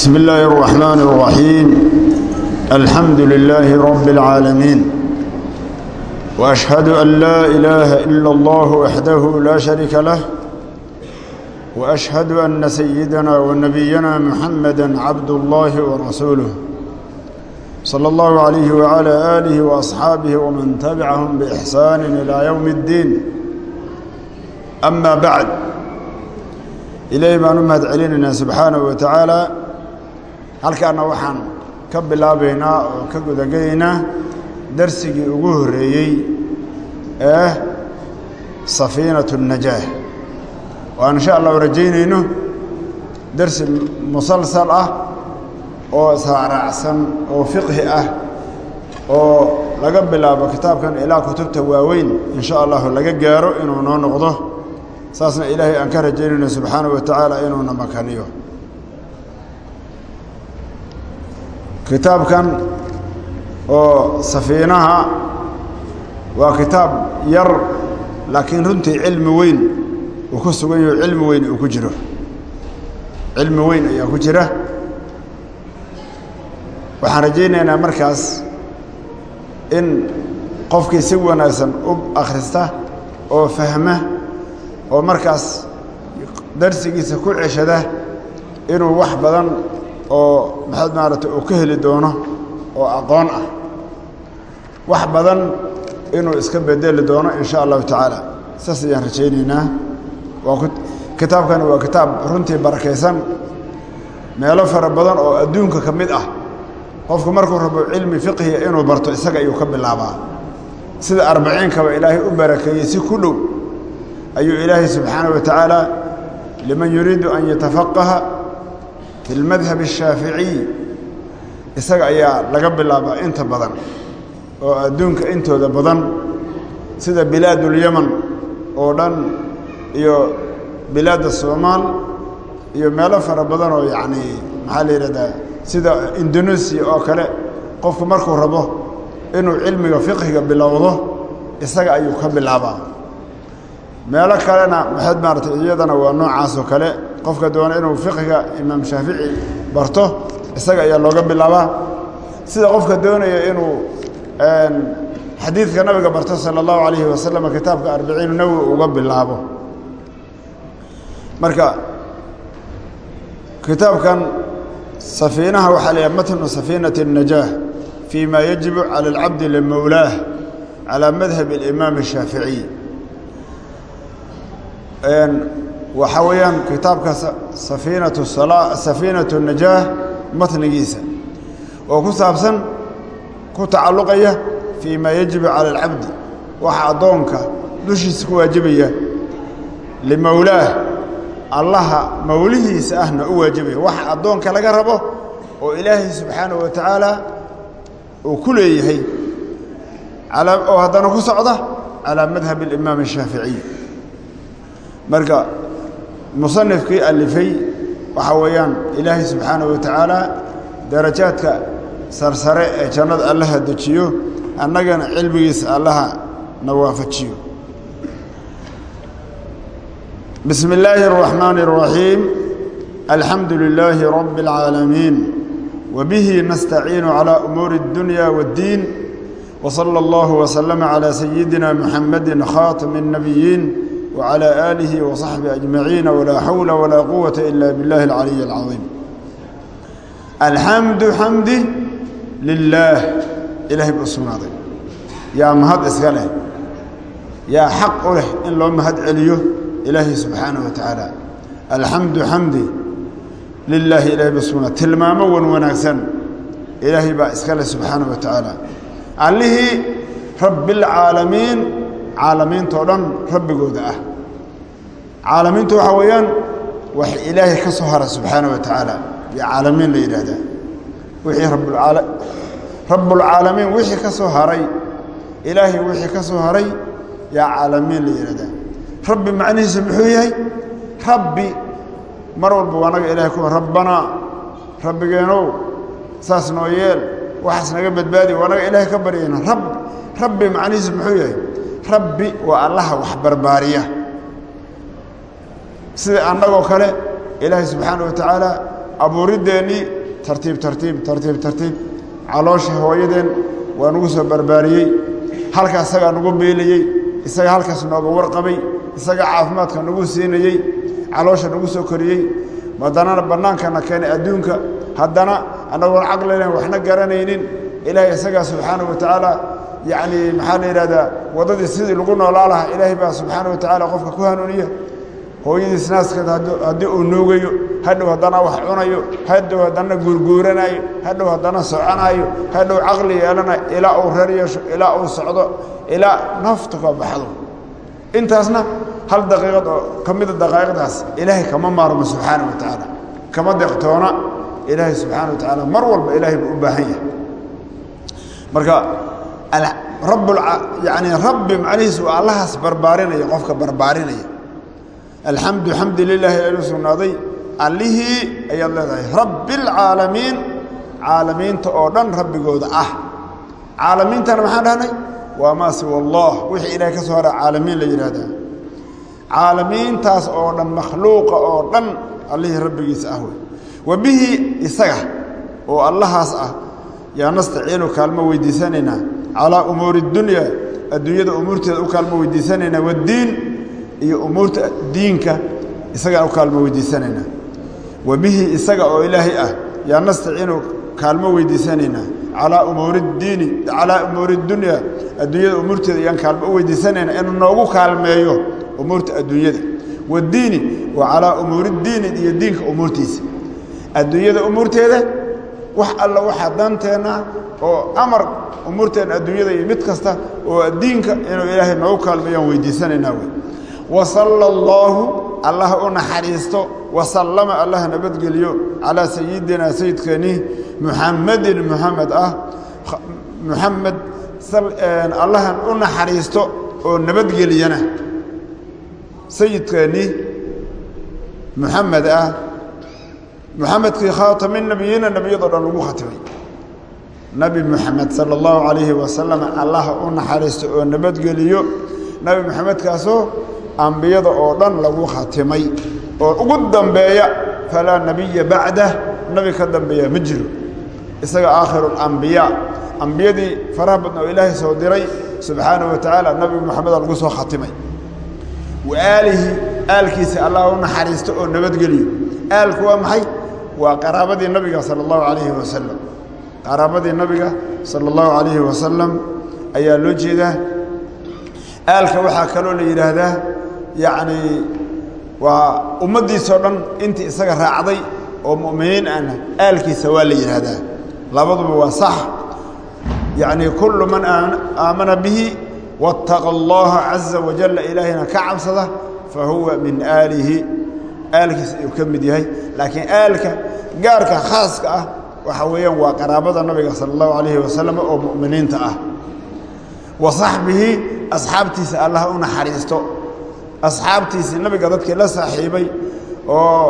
بسم الله الرحمن الرحيم الحمد لله رب العالمين وأشهد أن لا إله إلا الله وحده لا شريك له وأشهد أن سيدنا ونبينا محمدا عبد الله ورسوله صلى الله عليه وعلى آله وأصحابه ومن تبعهم بإحسان إلى يوم الدين أما بعد إليه بأن أمهد علينا سبحانه وتعالى halkaana waxaan ka bilaabaynaa oo ka gudagelaynaa darsigii ugu horeeyey ee safiinaة الnajaah oo aan insha allahu rajaynayno darsi musalsal ah oo israacraacsan oo fiqhi ah oo laga bilaabo kitaabkan ilaa kutubta waaweyn in sha allahu laga gaaro inuu noo noqdo saasna ilaahay aan ka rajaynayno subxaanaه wa tacaala inuuna makaniyo Kitaabkan oo safiinaha waa kitaab yar laakiin runtii cilmi weyn uu ku sugan yaho cilmi weyn uu ku jiro. Cilmi weyn ayaa ku jira. Waxaan rajaynaynaa markaas in qofkii si wanaagsan u akhrista oo fahma oo markaas darsigiisa ku ceshada inuu wax badan oo maxaad maaragtay uu ka heli doono oo aqoon ah. Wax badan inuu iska bedeli doono in allahu tacaala. Saas ayaan rajaynaynaa. Kitaabkani waa kitaab runtii barakaysan meelo fara badan oo adduunka ka mid ah. Qofku markuu rabo cilmi fiqhiya inuu barto isaga ayuu ka bilaabaa. Sida arbaciinkaba ilaahay u barakeeyey si ku dhow ayuu ilaahay subxaanaه wa tacaala liman yuriidu an yatafaqaha في lmadhab ashaaficiy isaga ayaa laga bilaabaa inta badan oo adduunka intooda badan sida bilaadulyaman oo dhan iyo bilaadda soomaal iyo meelo fara badan oo yacnii maxaa la yidhahdaa sida indonesia oo kale qofku markuu rabo inuu cilmiga fiqhiga bilowdo isaga ayuu ka bilaabaa meelo kalena maxaad maaragtay iyadana waa noocaasoo kale qofka doona inuu fiqhiga imaam shaafici barto isaga ayaa looga bilaabaa sida qofka doonaya inuu xadiidka nabiga barto sala allahu calayhi wasalam kitaabka arbiciin nawowi uga bilaabo marka kitaabkan safiinaha waxaa la yidhaha matnu safiinati الnajaah fii ma yajibu cala اlcabdi limowlaah calaa madhab اlimaam الshaaficiy waxaa weeyaan kitaabka safiinatu safiinatu najaah matnigiisa oo ku saabsan ku tacalluqaya fii ma yajibu cala alcabdi waxa addoonka dushiisa ku waajibaya limowlaah allaha mowlihiisa ahna u waajibaya waxa addoonka laga rabo oo ilaahay subxaanahu wa tacaala uu ku leeyahay oo haddana ku musanifkii alifay waxaa weeyaan ilaahay subxaanaه wa tacaala darajaadka sarsare ee jannada allaha dejiyo annagana cilmigiisa allaha na waafajiyo bismi اllaahi الرaxmaan الraxiim alxamdu lilaahi rabi اlcaalamiin wbihi nastaciinu calى umuuri اdunya wاddiin wslى اllah wslama calى sayidina muxamadi khaatami الnabiyiin وعلى آله وصحبه أجمعين ولا حول ولا قوة إلا بالله العلي العظيم الحمد حمدي لله إلهي بأسماضي يا مهد إسقاله يا حق له إن لو مهد عليه إلهي سبحانه وتعالى الحمد حمدي لله إلهي بأسماضي تلماما ونوناكسا إلهي بأسقاله سبحانه وتعالى عليه رب العالمين caalamiintao dhan rabbigooda ah caalamiintu waxaa weeyaan wax ilaahay ka soo hara subxaana wa tacaala iyo caalamiin la yidhaahdaa. Wixii rabbulcaalamiin wixii ka soo haray ilaahay wixii ka soo haray yaa caalamiin la yidhahdaa rabbi macnihiisa muxuu yahay? Rabbi. Mar walba anaga ilahay ku rabbanaa rabbigeenow saas noo yeel waxaas naga badbaadi anaga ilaahay ka baryayna rab rabbi macnihiisa muxuu yahay? Rabbi waa allaha wax barbaariya sida annagoo kale ilaahay subxaana wa tacaala abuuriddeenii tartiib tartiib tartiib tartiib caloosha hooyadeen waa nagu soo barbaariyey halka isagaa nagu biilayey isaga halkaas nooga warqabay isaga caafimaadka nagu siinayey caloosha nagu soo koriyey. Haddana bannaankana keenay adduunka haddana annagoon caqlilen waxna garanaynin ilaahay isagaa subxaana wa tacaala yacni maxaa la yidhahdaa waddadii sidii lagu noolaa lahaa ilaahay baa subxaana wa tacaala qofka ku hanuuniya hooyadiis naaskeed haddii uu nuugayo hadhow haddana wax cunayo hadhow haddana guurguuranayo hadhow haddana soconayo hadhow caqli yeelanayo ilaa uu reer yeesho ilaa uu socdo ilaa naftu ka baxdo. Intaasna hal daqiiqad oo ka mida daqaa'iqdaas ilaahay kama maarmo subxaana wa tacaala. Kama deeqtoona ilaahay subxaana wa tacaala mar walba ilaahay buu u baahan yahay. Marka rabb yani rabbi macnihiisu waa allahaas barbaarinaya qofka barbaarinaya alxamdu xamdi lilaahi aynu sugnaaday. Allihii ayaad leedahay rabbi اlcaalamiin caalamiinta oo dhan rabbigooda ah. Caalamiintana maxaan dhahnay? Waa maa siwa allah. Wixii ilahay ka soo hara caalamiin la yidhaahdaa. Caalamiintaas oo dhan makhluuqa oo dhan allihii rabbigiisa ah wey. Wa bihi isaga oo allahaas ah yaa nastaciinu kaalmo weydiisanaynaa calaa umuuri اdunya adduunyada umuurteeda iyo umuurta diinka isagaan u kaalmo weydiisanaynaa. Wa bihi isaga oo ilaahay ah yaa nastaciinu kaalmo weydiisanaynaa. Calaa umuuri diini calaa umuuri dunya adduunyada umuurteeda ayaan kaalmo u weydiisanaynaa inuu noogu kaalmeeyo umuurta adduunyada. Wadiini wa calaa umuuri diini iyo diinka umuurtiisa. Adduunyada umuurteeda wax alla waxaa danteenna oo amar umuurteenna adduunyada iyo mid kasta oo diinka inuu ilaahay noogu kaalmeeyaan weydiisanaynaa wey wasala allaahu allah u naxariisto wasallama allah nabadgeliyo calaa sayidina sayidkeennii muxamedin muxamed ah muxamed allahan u naxariisto oo nabadgeliyana. Sayidkeennii muxamed ah muxamedkii khaatami nebiyiina nebiyadoo dhan lagu khatimay. Nebi muxamed sala allahu calayhi wasalam allah u naxariisto oo nabadgeliyo. Nebi moxamedkaasoo ambiyada oo dhan lagu khatimay oo ugu dambeeya falaa nebiya bacdah nebi ka dambeeya ma jiro. Isaga aakhiru alambiyaa ambiyadii faraha badna oo ilaahay soo diray subxaanahu wa tacaala nebi moxameda lagu soo khatimay. Wa aalihi aalkiisa allah u naxariisto oo nabadgeliyo. Aalku waa maxay? Waa qaraabadii nabiga sala allahu calayhi wasalam qaraabadii nabiga sala allahu calayhi wasalam ayaa loo jeedaa. Aalka waxaa kaloo la yidhaahdaa yacni waa ummaddiisao dhan intii isaga raacday oo mu'miniin ahna aalkiisa waa la yidhaahdaa. Labaduba waa sax. Yacni kullu man aamana bihi waاtaqa allaha caza wajalla ilaahayna ka cabsada fa huwa min aalihi. Aalkiisa ayuu ka mid yahay. Laakiin aalka gaarka khaaska ah waxa weeyaan waa qaraabada nabiga sala allahu calayhi wasalam oo mu'miniinta ah. Wa saxbihi asxaabtiisa allah u naxariisto asxaabtiisii nabiga dadkii la saaxiibay oo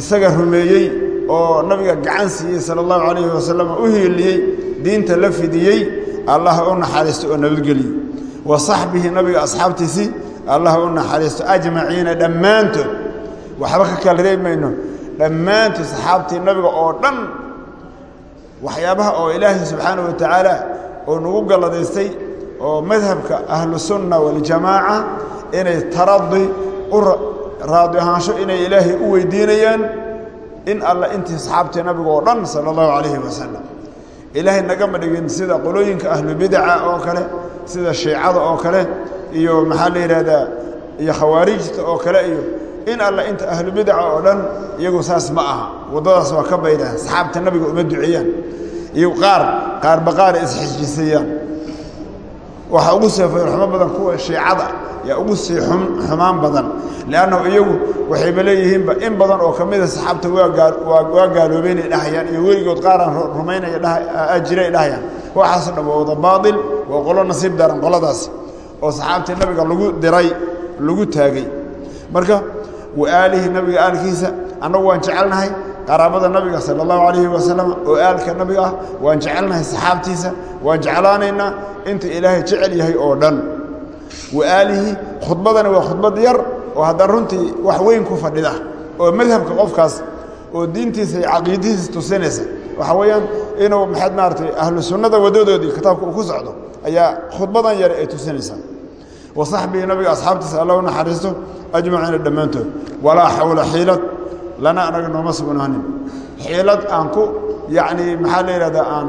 isaga rumeeyey oo nabiga gacan siiyey sala calayhi wasalam u hiiliyey diinta la fidiyey allah u naxariisto oo nabadgeliyo wa saxbihi nabiga asxaabtiisii allah u naxariisto ajmaciina dhammaantood. Waxba ka kala reemayno dhammaantood saxaabtii nabiga oo dhan waxyaabaha oo ilaahay subxaana wa tacaala oo nagu galladaystay oo madhabka ahlusunna waljamaaca inay taradi u raadi ahaansho inay ilaahay u weydiinayaan in alla intii saxaabtii nabiga oo dhan sala allahu calayhi wasalam ilaahay nagama dhigin sida qolooyinka ahlubidaca oo kale sida shiicada oo kale iyo maxaa la yidhaahdaa iyo khawaarijta oo kale iyo in alla inta ahlubidaca oo dhan iyagu saas ma aha. Waddadaas waa ka baydhaan saxaabta nabiga uma duceeyaan iyo qaar qaarba qaara isxijisayaan waxaa ugu sii fayrxumo badan kuwa shiicada yaa ugu sii xumaan badan. Liannahu iyagu waxayba leeyihiinba in badan oo ka mida saxaabta waa gaaloobeynay dhahayaan iyo weligood qaaraan rumaynaya jiray dhahayaan waxaaso dhan waa wada baail waa qolo nasiib daran qoladaasi oo saxaabtii nabiga lagu diray lagu taagay. Marka wa aalihi nabiga aalkiisa annagu waan jecelnahay qaraabada nabiga sala allahu calayhi wasalam oo aalka nabiga ah waan jecelnahay saxaabtiisa waan jeclaanaynaa inta ilaahay jecel yahay oo dhan wa aalihi khudbadani waa khudbad yar oo haddana runtii wax weyn ku fadhida oo madhabka qofkaas oo diintiisa iyo caqiidadiisa tusinaysa. Waxaa weeyaan inuu maxaad maaratay ahlu sunnada wadadoodii kitaabka uu ku socdo ayaa khudbadan yare ay tusinaysaa wa saxbihi nabiga asxaabtiisa alla u naxariisto ajmaciina dhammaantood. Walaa xawla xiilad lana anaga nooma sugnaanin. Xiilad aan ku yacni maxaa la yidhahdaa aan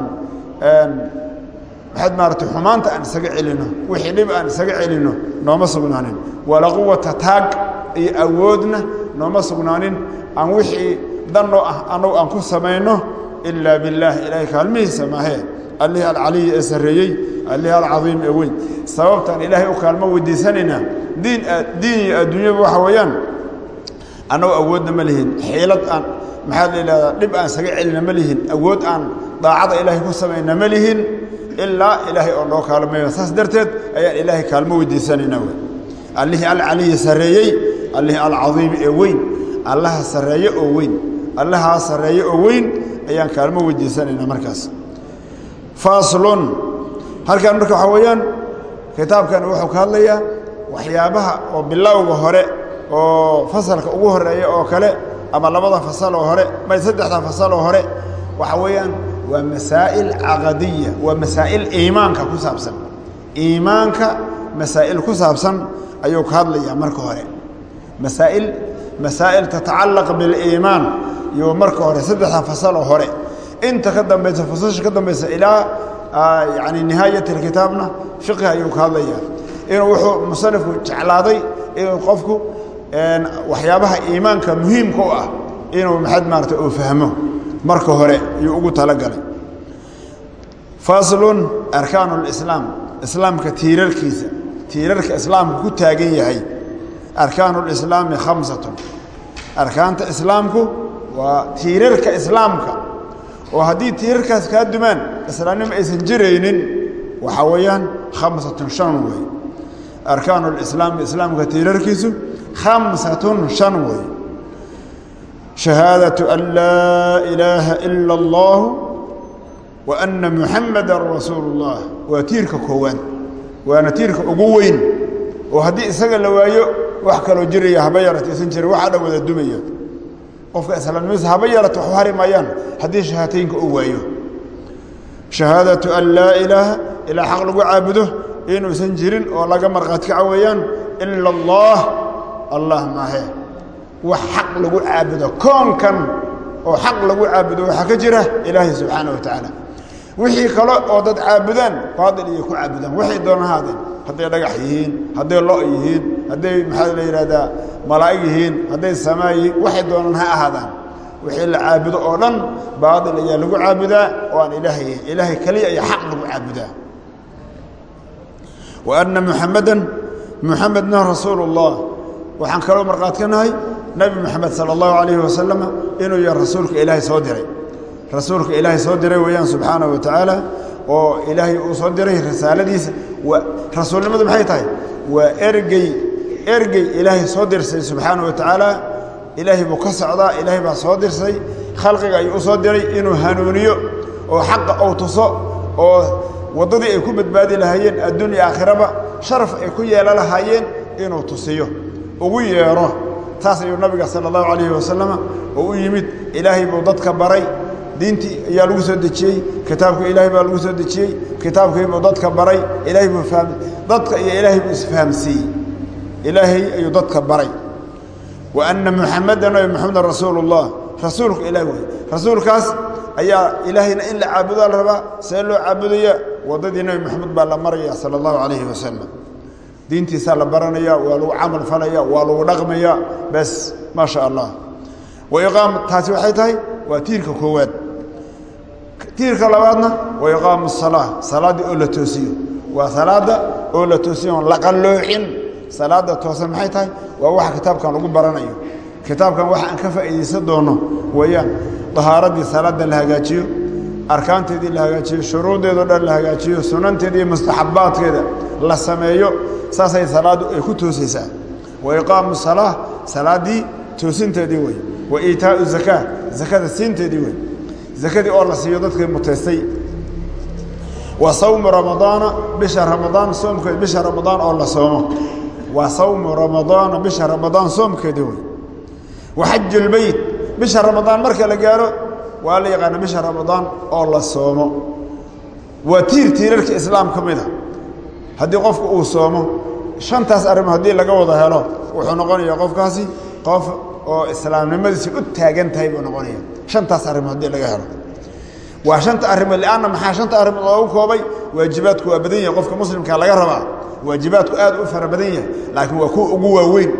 maxaad maaratay xumaanta aan isaga celino wixii dhib aan isaga celino nooma sugnaanin. Walaa quwata taag iyo awoodna nooma sugnaanin. Aan wixii danno ah annagu aan ku samayno ilaa billaah ilaahay kaalmihiisa maahee allihii alcaliyi ee sarreeyey allihii alcadiim ee weyn. Sababtaan ilaahay u kaalmo weydiisanaynaa diin diin iyo adduunyaba waxa weeyaan annagu awoodna ma lihin. Xiilad aan maxaa la yidhahdaa dhib aan isaga celina ma lihin. Awood aan daacada ilaahay ku samayna ma lihin ilaa ilaahay oo noo kaalmayo. Saas darteed ayaan ilaahay kaalmo weydiisanaynaa wey. Allihii alcaliyi sarreeyey allihii alcadiimi ee weyn allaha sarreeye oo weyn allahaa sarreeye oo weyn ayaan kaalmo weydiisanaynaa markaas. Faslun halkan marka waxaa weeyaan kitaabkan wuxuu ka hadlayaa waxyaabaha oo bilowga hore oo fasalka ugu horreeya oo kale ama labada fasal oo hore may saddexda fasal oo hore waxa weeyaan waa masaa'il caqadiya waa masaa'il iimaanka ku saabsan. Iimaanka hadlayaa marka hore. Masaa'il masaa'il tatacallaq biliimaan iyo marka hore saddexda fasal oo hore. Inta ka dambaysa fasasha ka dambaysa ilaa yani nihaayat alkitaabna fiqhi ayuu ka hadlayaa. Inuu wuxuu musanifku jeclaaday inuu qofku waxyaabaha iimaanka muhiimka ah inuu maxad maarata uu fahmo marka hore ayuu ugu talagalay. Faslun arkaanu lislaam islaamka tiirarkiisa tiirarka islaamku ku taagan yahay arkaanu lislaami khamsatun. Arkaanta islaamku waa tiirarka islaamka oo haddii tiirarkaas kaa dumaan islaamnimo aysan jiraynin waxaa weeyaan khamsatun shan wey arkaanu lislaami islaamka tiirarkiisu khamsatun shan wey shahaadatu an laa ilaaha ila allahu wa anna muxamadan rasuulu ullah waa tiirka koowaad waana tiirka ugu weyn oo haddii isaga la waayo wax kaloo jiraya haba yarata isan jira waxaa dhan wada dumaya qofka islaamnimadiisa haba yarata waxu hari maayaan haddii shahaataynka uu waayo shahaadatu an laa ilaaha ilaa xaq lagu caabudo inuusan jirin oo laga markhaati kaca weeyaan ila allah allah wax xaq lagu caabudo. Koonkan oo xaq lagu caabudo waxaa ka jira ilaahay subxaana wa tacaala wixii kale oo dad caabudaan baadil iyo ku caabudaan. Waxay doona hadday dhagax yihiin hadday lo' yihiin hadday maxaa la yidhahdaa malaa'ig yihiin hadday samaa yihiin waxay doonaan ha ahaadaan. Wixii la caabudo oo dhan baadil ayaa lagu caabudaa oo aan ilaahay ilaahay keliya ayaa xaq lagu caabudaa. Wa anna muxamadan muxamedna rasuulu ullah waxaan kaloo nahay nebi moxamed sala allahu calayhi wasalama inuu yahay rasuulka ilaahay soo diray. Rasuulka ilaahay soo diray weeyaan subxaanahu wa tacaala oo ilaahay uu soo diray risaaladiisa. Rasuulnimadu maxay tahay? Waa ergey ergey ilaahay soo dirsay subxaanahu wa tacaala ilaahay buu ka socdaa ilaahay baa soo dirsay. Khalqiga ayuu u soo diray inuu hanuuniyo oo xaqa ou tuso oo waddadii ay ku badbaadi lahaayeen adduun iyo aakhiraba sharaf ay ku yeelo lahaayeen inuu tusiyo. Ugu yeedho taas ayuu nabiga sala allahu calayhi wasalama oo u yimid. Ilaahay buu dadka baray. Diintii ayaa lagu soo dejiyey. Kitaabka ilaahay baa lagu soo dejiyey. Kitaabkii buu dadka baray. Ilaahay buu faham dadka iyo ilaahay buu isfahamsiiyey. Ilaahay ayuu dadka baray. Wa anna muxamadan nabi moxamedan rasuulu ullah rasuulka ilaah rasuulkaas ayaa ilaahayna in la caabudaa la rabaa see loo caabudaya. Waddadii nebi moxamed baa la maraya sala allahu calayhi wasalam diintiisaa la baranaya waa lagu camal falaya waa lagu dhaqmaya bes maa sha allah. Wa iqaam taasi waxay tahay waa tiirka koowaad. Tiirka labaadna wa iqaamu salaa salaaddii oo la toosiyo. Waa salaadda oo la toosiyo oon la qalloocin salaadda toosan maxay tahay? Waa waxa kitaabkan lagu baranayo. Kitaabkan waxa aan ka faa'iidaysan doono weeyaan dahaaradii salaadda la hagaajiyo arkaanteedii la hagaajiyo shuruuddeedao dhan la hagaajiyo sunanteeda iyo mustaxabbaadkeeda la sameeyo saasay salaaddu ay ku toosaysaa. Wa iqaamu salaa salaaddii toosinteedii wey wa iitaau zakaa zakada siinteedii wey zakadii oo la siiyo dadkii mutaystay. Wa sawmu ramadaana bisha ramadaan soomkeed bisha ramadaan oo la soomo. Wa sawmu ramadaana bisha ramadaan soomkeedii wey wa xaju lbeyt bisha ramadaan marka la gaaro waa la yaqaana bisha ramadaan oo la soomo. Waa tiir tiirarka islaam ka mid a haddii qofku uu soomo shantaas arrimo haddii laga wada helo wuxuu noqonayaa qofkaasi qof oo islaamnimadiisi u taagan tahay buu noqonaya shantaas arrimood haddii laga helo. Waa shanta arrimood lianna maxaa shanta arrimood loogu koobay? Waajibaadku waa badan yahay. Qofka muslimkaa laga rabaa waajibaadku aad u fara badan yahay laakiin waa kuwa ugu waaweyn.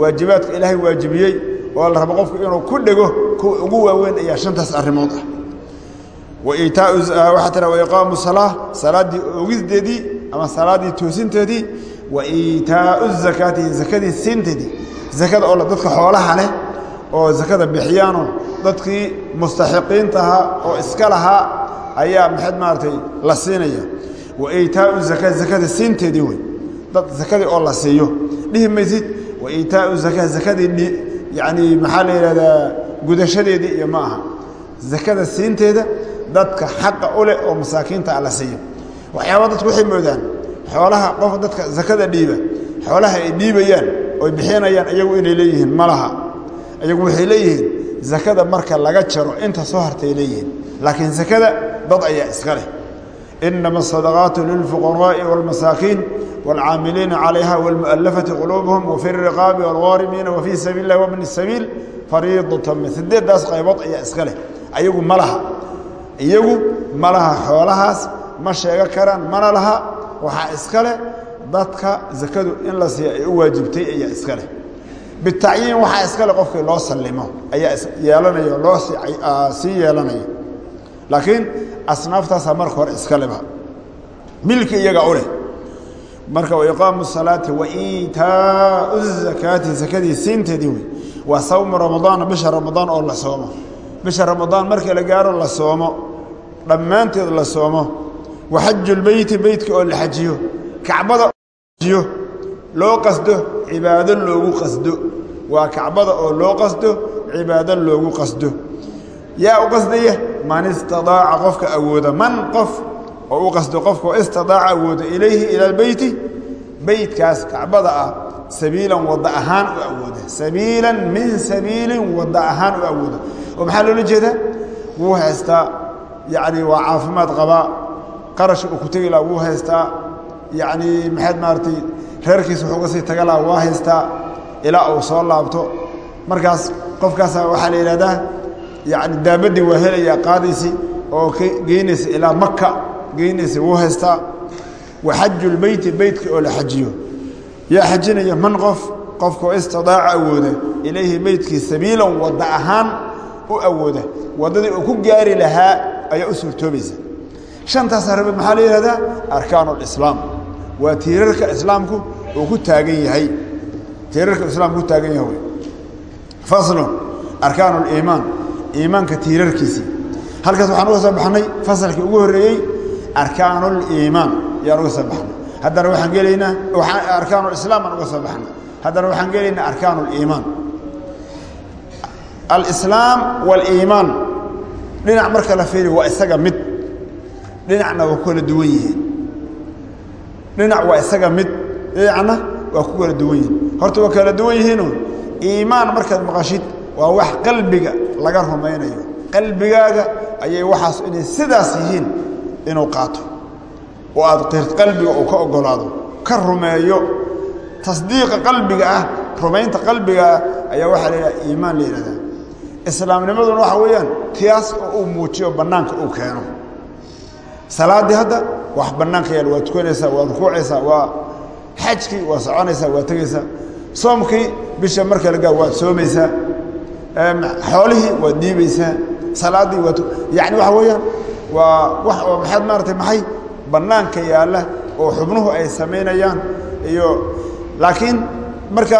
Waajibaadka ilaahay waajibiyey oo la rabo qofku inuu ku dhego kuwa ugu waaweyn ayaa shantaas arrimood ah. Waaa tira waiqaamu salaa salaaddii ogisdeedii ama salaaddii toosinteedii wa iitaau zakaati zakadii siinteedii zakada oo dadka xoolaha leh oo zakada bixiyaanoo dadkii mustaxiqiinta ahaa oo iska lahaa ayaa maxayd maaragtay la siinaya. Wa iitaau zaka zakada siinteedii wey dad zakadii oo la siiyo. Dhihi maysid wa iitaau zaka zakadii yani maxaa la yidhahdaa gudashadeedii iyo ma aha. Zakada siinteeda dadka xaqa u leh oo masaakiinta la siiyo. Waxyaaba dadku waxay moodaan. Xoolaha qof dadka zakada dhiiba xoolaha ay dhiibayaan oy bixinayaan iyagu inay leeyihiin ma laha. Iyagu waxay leeyihiin zakada marka laga jaro inta soo hartay leeyihiin. Laakiin zakada dad ayaa iska leh inama asadaqaatu lilfuqaraa'i wاlmasaakiin wاlcaamiliina calayha wاlmu'alafati quluubuhum wafi الriqaabi wاlghaarimiina wafii sabiil اlah wabni الsabiil fariidatan min sideeddaas qaybood ayaa iska leh ayagu ma laha iyagu ma laha xoolahaas ma sheego karaan mana laha waxaa iska leh dadka zakadu in la siiya ay u waajibtay ayaa iska leh bitacyiin waxaa iska leh qofkii loo sallimo ayaa yeelanaya loo sii yeelanaya laakiin asnaaftaasaa marka hore iska leba milki iyaga u leh. Marka waiqaamu salaati wa iitaau zakaati zakadii siinteedii wey. Waa sawmu ramadaana bisha ramadaan oo la soomo. Bisha ramadaan marka la gaaro la soomo. Dhammaanteed la soomo. Wa xajulbeyti beytka oo la xajiyo. Kacbada jiyo loo qasdo cibaado loogu qasdo. Waa kacbada oo loo qasdo cibaado loogu qasdo yaa u qasdaya? Man istidaaca qofka awooda. Man qof oo u qasdo qofka istidaaca awooda ilayhi ila albeyti beytkaas kacbada ah sabiilan wadda ahaan u awooda. Sabiilan min sabiilin wadda ahaan u awooda. Oo maxaa loola jeedaa? Wuu haystaa yacni waa caafimaad qabaa. Qarashka uu ku tegi laha wuu haystaa. Yacni maxaad maaragtay reerkiisa wuxuu ga sii taga laha waa haystaa. Ilaa uu soo laabto. Markaas qofkaasa waxaa la yidhahdaa yacni daabaddii waa helayaa qaadaysi oo geynaysa ilaa maka geynaysa wuu haystaa wa xajulbeyti beytka oo la xajiyo. Yaa xajinaya man qof qofkaoo istidaaca awooda ilayhi beytkii sabiilan wadda ahaan u awooda. Waddadii uu ku gaari lahaa ayaa u suurtoobaysa. Shantaas arrimood maxaa la yidhahdaa arkaan اlislaam waa tiirarka islaamku uu ku taagan yahay. Tiirarka islaamku ku taagan yahay. Faslun arkaan اliimaan iimaanka tiirarkiisii. Halkaas waxaan uga soo baxnay fasalkii ugu horreeyey arkaanuliimaan ayaan uga soo baxnay. Haddana waxaan gelaynaa arkaanulislaam baan uga soo baxnay. Haddana waxaan gelaynaa arkaanuliimaan alislaam waaliimaan dhinac marka la fiiriyo waa isaga mid. Dhinacna waa ku kala duwan yihiin dhinac waa isaga mid. Dhinacna waa ku kala duwan yihiin horta waa kala duwan yihiinoo iimaan markaad maqashid waa wax qalbiga laga rumaynayo. Qalbigaaga ayay waxaas inay sidaas yihiin inuu qaato. Oo aad qirt qalbiga uu ka ogolaado ka rumeeyo. Tasdiiqa qalbiga ah rumaynta qalbiga ah ayaa waxaa la yidhaha iimaan la yidhahdaa. Islaamnimaduna waxa weeyaan tiyaas oo uu muujiyo bannaanka uu keeno. Salaaddii hadda wax bannaanka yaal waa tukanaysaa waad rukuucaysaa waa xajkii waa soconaysaa waa tegaysaa. Soomkii bisha marka lagaa waad soomaysaa xoolihii waad dhiibaysaa salaaddii waad yacni waxa weeyaan waa wax oo maxaad maaratay maxay bannaanka yaalla oo xubnuhu ay samaynayaan iyo laakiin marka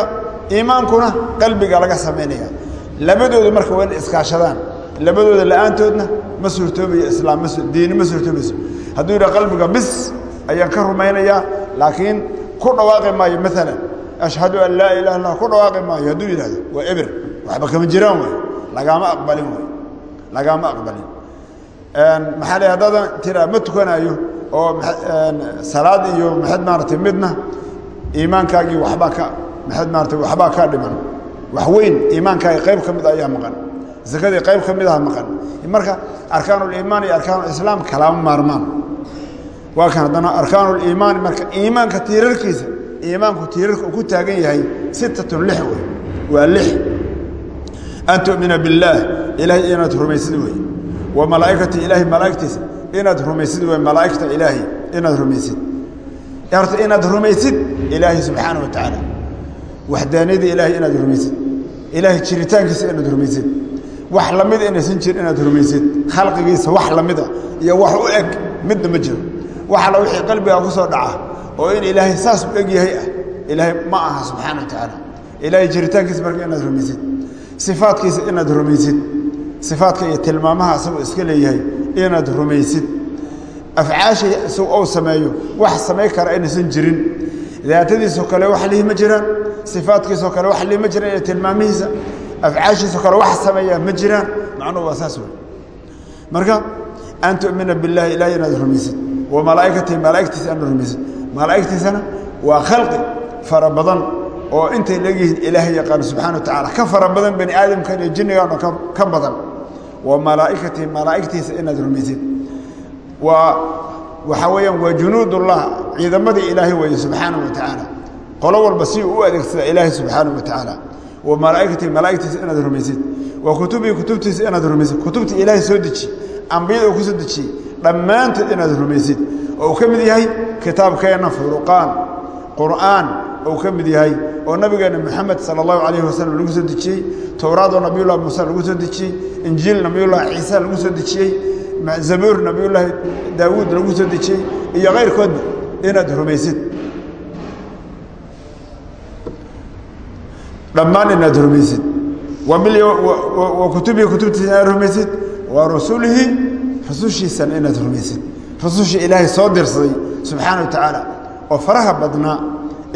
iimaankuna qalbiga laga samaynaya labadooda marka waa inay iskaashadaan labadooda la'aantoodna ma suurtoobayo islaam ma diini ma suurtoobayso hadduu yidhaha qalbiga bis ayaan ka rumaynayaa laakiin ku dhawaaqi maayo maalan ashhadu an laa ilaha illah ku dhawaaqi maayo hadduu yidhahdo waa eber waxba kama jiraan wey lagaama aqbalin wey lagaama aqbalin. Maxaa la haddaadan tiraa ma tukanaayo oo salaad iyo maxaad maaratay midna iimaankaagii waxbaa ka maxaad maaratay waxbaa kaa dhiman. Wax weyn iimaankaaga qayb ka mid ayaa maqan. Zakadii qayb ka mid aha maqan. Marka arkaanuliimaan iyo arkaanulislaam kalaama maarmaan. Waa kan haddana arkaanuliimaan marka iimaanka tiirarkiisa iimaanku tiirarka uu ku taagan yahay sittatun lix wey waa lix an tu'mina billaah ilaahay inaad rumaysid wey wa malaa'ikati ilaahay malaa'igtiisa inaad rumaysid wey malaa'igta ilaahay inaad rumaysid. Horta inaad rumaysid ilaahay subxaana wa tacaala waxdaaniyada ilaahay inaad rumaysid. Ilaahay jiritaankiisa inaad rumaysid. Wax lamida inaysan jirin inaad rumaysid. Khalqigiisa wax lamida iyo wax u eg midna ma jiro. Wax alla wixii qalbigaa ku soo dhaca oo in ilaahay saas u eg yahay ah ilaahay ma aha subxaana wa tacaala ilaahay sifaadkiisa inaad rumaysid sifaadka iyo tilmaamaha isagoo iska leeyahay inaad rumaysid. Afcaasha ou sameeyo wax samayn kara inaysan jirin. Daatadiisoo kale wax lihi ma jiraan sifaadkiisoo kale wax lihi ma jiraan iyo tilmaamihiisa. Afcaashiisoo kale wax sameeyaa ma jiraan. Macnuhu waa saas wey marka an tu'mina billahi ilahi inaad rumaysid wa malaa'ikatihi malaa'igtiisa inaad rumaysid. Malaa'igtiisana waa khalqi fara badan oo intay leegyihiin ilaahay yaqaano subxana wa tacala ka fara badan bani aadamkan iyo jinnigan oo ka badan. Wa malaa'ikatihi malaa'igtiisa inaad rumaysid. Waa waxaa weeyaan waa junuudullah ciidamadii ilaahay weeye subxaana wa tacaala qolo walba si uu adeegsada ilaahay subxaana wa tacaala wa malaa'ikatihi malaa'igtiisa inaad rumaysid. Wa kutubihi kutubtiisa inaad rumaysid. Kutubtii ilaahay soo deji ambiyada uu ku soo dejiyey dhammaantood inaad rumaysid. Oo uu yahay kitaabkeenna furqaan qur'aan uu ka mid yahay oo nabigeenna moxamed sala allahu wasalam lagu soo dejiyey towraadoo nabiyullahi muuse lagu soo dejiyey injiil nabiyullahi ciisa lagu soo dejiyey zabuur nabiyullaahi daawuud lagu soo dejiyey iyo kayrkoodba inaad rumaysid. Dhammaan inaad rumaysid. Wa kutubihi kutubtiisa inaad rumaysid. Wa rusulihi rusushiisana inaad rumaysid. Rusushii ilaahay soo dirsaday subxaana wa tacaala oo faraha badnaa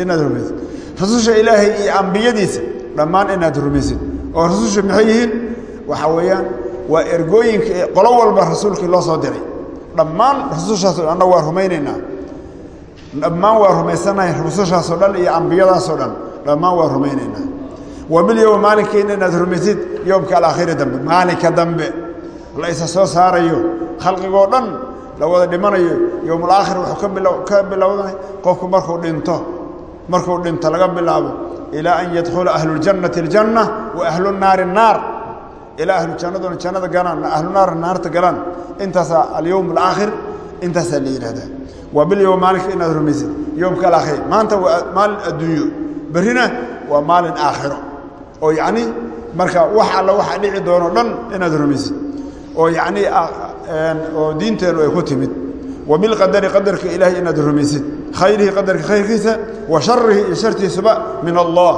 inaad rumaysid. Rususha ilaahay iyo ambiyadiisa dhammaan inaad rumaysid. Oo rususha maxay yihiin? Waxaa weeyaan waa ergooyinka qolo walba rasuulkii loo soo diray. Dhammaan rusushaasoo dhanna waa rumaynaynaa. Dhammaan waa rumaysanahay rusushaasoo dhan iyo ambiyadaasoo dhan. Dhammaan waa rumaynaynaa. Wa bilyowma maalinkiina inaad rumaysid yowmka alaakhiri dambe maalinka dambe. La isa soo saarayo khalqigoo dhan la wada dhimanayo. Yowmulaakhir wuxuu ka bilowday qofku markuu dhinto markuu dhinto laga bilaabo ilaa an yadkhula ahluljannati aljanna wa ahlunaari naar ilaa ahlu jannaduna jannada galaan ahlu naar naarta galaan. Intaasaa alyowm alaakhir intaasaa la yidhahdaa waa bilyowm maalinka inaad rumaysid yowmka alaakhir. Maanta waa maalin adduunyo berrina waa maalin aakhiro. Oo yacni marka wax alla waxa dhici doono dhan inaad rumaysid. Oo yacni oo diinteennu ay ku timid. Wa bilqadari qadarka ilaahay inaad rumaysid khayrihi qadarka khayrkiisa wa sharihi iyo shartiisuba min allah.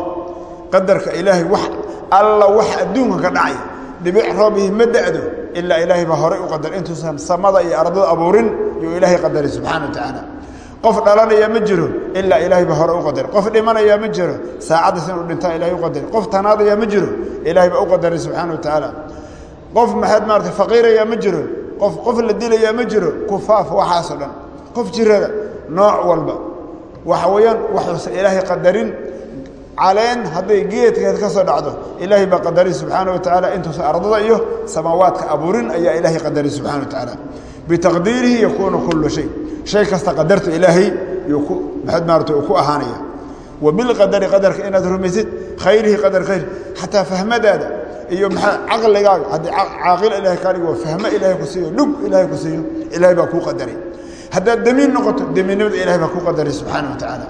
Qadarka ilaahay wax alla wax adduunka ka dhacay. Dhibic roobihi ma da'do ilaa ilaahay baa horay u qadar intuusan samada iyo ardada abuurin yuu ilaahay qadaray subxana wa tacaala qof dhalanaya ma jiro ilaa ilaahay baa hore u qadaray qof dhimanaya ma jiro saacaddaas inuu dhintaa ilahay u qadaray qof tanaadaya ma jiro ilaahay baa u qadaray subxaana wa tacaala qof maxaad maarata faqiiraya ma jiro. Qof qof la dilaya ma jiro. Kufaaf waxaasoo dhan. Qof jirada nooc walba. Waxa weeyaan waxuusan ilaahay qadarin caleen hadday geedkeed ka soo dhacdo ilaahay baa qadaray subxaana wa tacaala intuusan ardada iyo samaawaadka abuurin ayaa ilaahay qadaray subxana wa tacaala bitaqdiirihi yakuunu kullu shay. Shay kasta qadarta ilaahay maarata uu ku ahaanaya. Wa bilqadari qadarka inaad rumaysid khayrihi qadar khayr xataa fahmadaada iyo maxaa caqligaaga haddii caaqil ilahay kaa dhig waa fahmo ilaahay ku siiyo dhug ilaahay ku siiyo ilaahay baa kuu qadaray haddaad damiin noqoto damiinnimada ilahay baa kuu qadaray subxaana wa tacaala.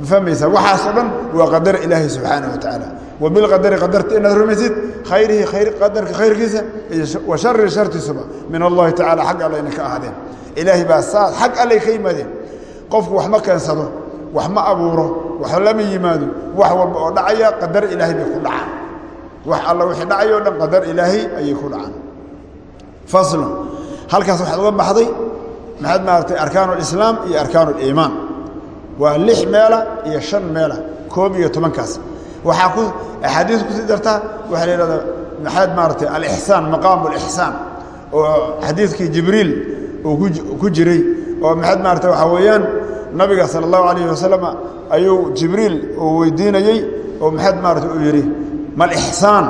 Ma fahmaysaa? Waxaasoo dhan waa qadar ilaahay subxaana wa tacaala. Wa bilqadari qadarta inaad rumaysid khayrihi khayr qadarka khayrkiisa iyo wa shari shartiisuba min allahi tacala xag allayna ka ahaadeen. Ilaahay baa saas xag allay ka yimaadeen. Qofku wax ma keensado wax ma abuuro wax lama yimaado wax walba oo dhacaya qadar ilaahay bay ku dhacaan. Wax alla wixii dhacay o dhan qadar ilaahay ayay ku dhacaan. Faslun halkaas waxaad uga baxday maxaad maaragtay arkaanu lislaam iyo arkaanu liimaan waa lix meela iyo shan meela koob iyo tobankaas. Ku axaadiis ku sii dartaa waxaa la yidhahdaa maxaad maaragtay alixsaan maqaamu alixsaan oo xadiidkii jibriil uu ku jiray oo maxaad maaragtay waxaa weeyaan nabiga sala allahu calayhi wasalam ayuu jibriil uu weydiinayey oo maxaad maaragtay uu yidhi mal ixsaan?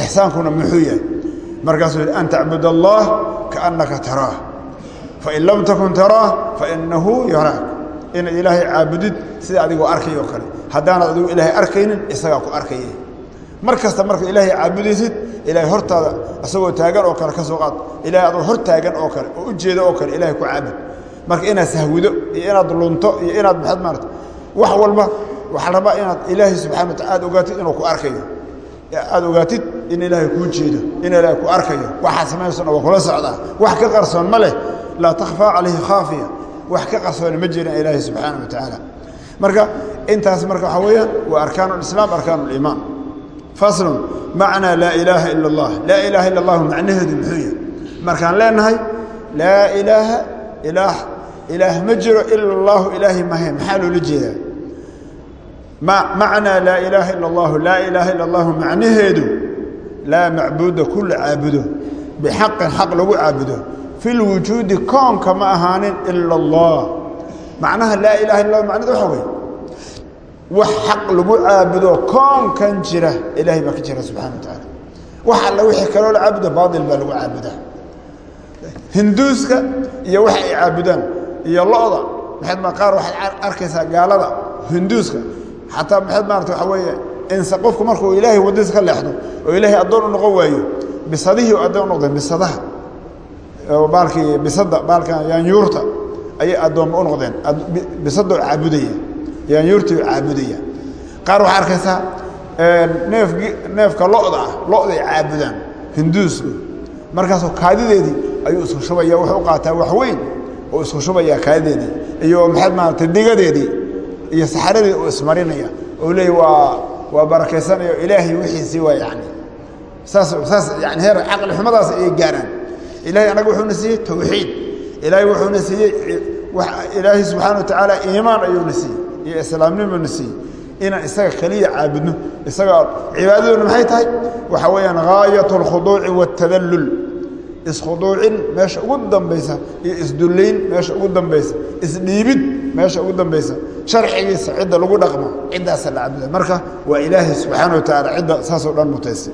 Ixsaankuna muxuu yahay. Markaasuu yidhi an tacbud allah kaannaka taraah fain lam takun taraah fainahu yaraak inaad ilaahay caabudid sida adigoo arkay oo kale haddaanaad adigu ilaahay arkaynin isagaa ku arkaya mar kasta marka ilaahay caabudaysid ilaahay hortaada isagoo taagan oo kale ka soo qaad ilahay adoo hor taagan oo kale oo u jeedo oo kale ilaahay ku caabud marka inaad sahwido iyo inaad lunto iyo inaad maxaad maarata aad ogaatid in ilaahay kuu jeedo in ilaahay ku arkayo waxaa samaysana waa kula socdaa wax ka qarsoon ma laa takhfaa calayhi khaafiya. Wax ka qarsoon ma jiran ilaahay subxaana wa tacaala marka intaas marka waxaa weeyaan waa arkaan alislaam arkaan alimaan faslun macnaa laa ilaaha ila allah laa ilaaha illa allahu macnaheedu muxuu yahay? Markaan leenahay laa ilaaha ilaah ilaah ma jiro ila allaahu ilaahi mahayn maxaa loola jeedaa? Macnaa laa ilaaha ila allahu laa ilaaha ila allahu macnaheedu laa macbuuda ku la caabudo bixaqin xaq lagu caabudo fi lwujuudi koonka ma ahaanin ila اllah macnaha laa ilaha illa macnada waxa wey wax xaq lagu caabudo koonkan jira ilaahay baa ka jira subxana wa tacaala wax alla wixii kaloo la caabudo baail baa lagu caabudaa. Hinduuska iyo waxa ay caabudaan iyo lo-da. Maxayd ma qaar waxaad arkaysaa gaalada hinduuska. Xataa maxayd maarata waxa weeye insa qofku markuu ilaahay waddadiisa ka leexdo oo ilaahay addoon u noqon waayo bisadihii addoon u noqdeen bisadaha baalkii bisada baalka yaanyuurta ayay addoomma u noqdeen. Bisadoo caabudaya yaanyuurtii caabudaya. Qaar waxaa arkaysaa neef neefka lo-da ah lo-day caabudaan hinduusku markaasoo kaadideedii ayuu isku shubaya wuxuu u qaataa wax weyn oo isku shubaya kaadideedii. Iyo maxaad maarata digadeedii iyo saxaradeedi uu ismarinaya oo leeya waa waa barakaysanayo ilaahay wixiisii waa yani saas saas yani heer caqli xumadaas ayay gaaraan ilahay annaga wuxuuna siiyey tawxiid. Ilaahay wuxuuna siiyey ilaahay subxaana wa tacaala iimaan ayuuna siiyey iyo islaamnimona siiyey. Inaan isaga keliya caabudno isaga cibaadaduna maxay tahay? Waxa weeyaan gaayat اlkhuduuci waاtadallul iskhuduucin meesha ugu dambaysa iyo isdullayn meesha ugu dambaysa isdhiibid meesha ugu dambaysa. Sharcigiisa cidda lagu dhaqmo ciddaasa la caabuda marka waa ilaahay subxaana wa tacaala cidda saasoo dhan mutaysay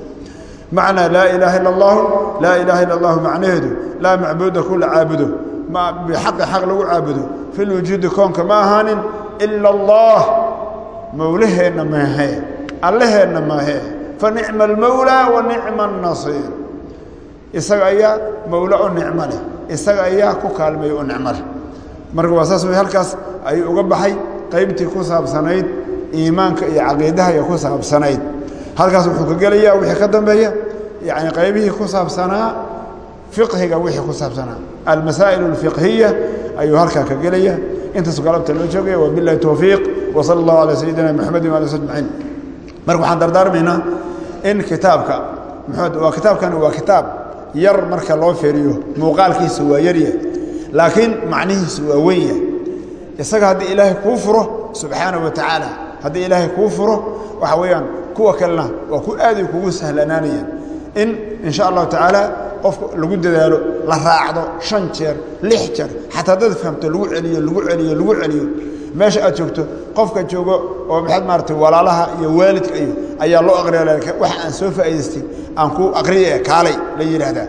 macnaa laa ilaaha illa allahu laa ilaaha illa allahu macnaheedu laa macbuuda ku la caabudo bixaqi xaq lagu caabudo fi lwujuudi koonka ma ahaanin ila allah mowlaheenna maahe allaheenna maahe fa nicma almowlaa wa nicma annasiir. Isaga ayaa mowla oo nicmo leh isaga ayaa ku kaalmeeya oo nicmo leh. Marka waa saas wey halkaas ayuu uga baxay qaybtii ku saabsanayd iimaanka iyo caqiidaha iyo ku saabsanayd halkaas wuxuu ka gelayaa wixii ka dambeeya yani qaybihii ku saabsanaa fiqhiga wixii ku saabsanaa. Almasaa'il اlfiqhiya ayuu halkaa ka gelaya intaas galabta loo joogaya wabilahi towfiiq wsala اllahu alaa sayidina mxamedi wali ajmaciin marka waxaan dardaarmaynaa in kitaabka waa kitaabkani waa kitaab yar marka loo fiiriyo muuqaalkiisa waa yarya laakiin macnihiisa waa weyn yahay. Isaga haddii ilaahay kuu furo subxaana wa tacaala haddii ilaahay kuu furo waxa weeyaan kuwa kalena waa ku aaday kugu sahlanaanayaan in in sha allahu tacaala qofka lagu dadaalo la raacdo shan jeer lix jeer. Xataa dad fahamto lagu celiyo lagu celiyo lagu celiyo. Meesha aad joogto qofka joogo oo maxaad maarata walaalaha iyo waalidka iyo ayaa loo aqriya wax aan soo faa'idaystay aan ku aqriya ee kaalay la yidhaahdaa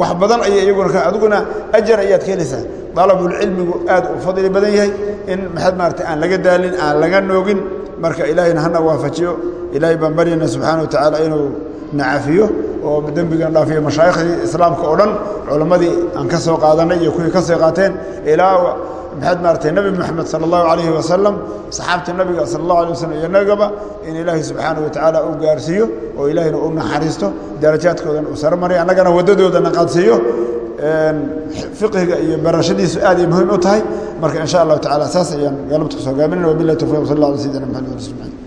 wax badan ayay iyaguna adiguna ajar ayaad ka helaysaa dalabulcilmigu aad u fadli badan yahay in maxaad maarata aan laga daalin aan laga noogin marka ilaahayna hana waafajiyo. Ilaahay baan baryayna subxaana wa tacaala inuu nacafiyo oo dembigan dhaafiyo mashaayikhdii islaamka oo dhan culammadii aan ka soo qaadanay iyo kuwii ka soo qaateen. Ilaa maxaad maaratay nebi moxamed sala allahu calayhi wasalam saxaabtii nabiga sala allahu alay wasalam iyo nagaba in ilaahay subxaana wa tacaala uu gaarsiiyo oo ilaahayna u naxariisto darajaadkoodan uu maray annagana waddadoodana qaadsiiyo fiqhiga iyo barashadiisu aad ay muhiim u tahay. Marka in sha allahu tacala saas ayaan galabta ku soo gaabinayna wabillahi tawfiq sal allah ala sayidina